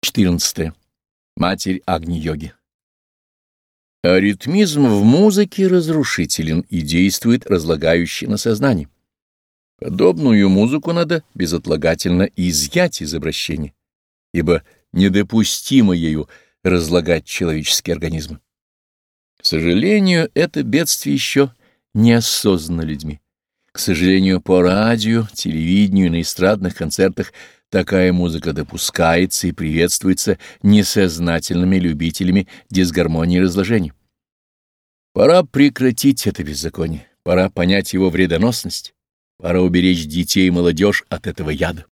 14. Матерь Агни-йоги. Аритмизм в музыке разрушителен и действует разлагающе на сознание. Подобную музыку надо безотлагательно изъять из обращения, ибо недопустимо ею разлагать человеческие организмы. К сожалению, это бедствие еще не осознано людьми. К сожалению, по радио, телевидению и на эстрадных концертах такая музыка допускается и приветствуется несознательными любителями дисгармонии и разложения. Пора прекратить это беззаконие, пора понять его вредоносность, пора уберечь детей и молодежь от этого яда.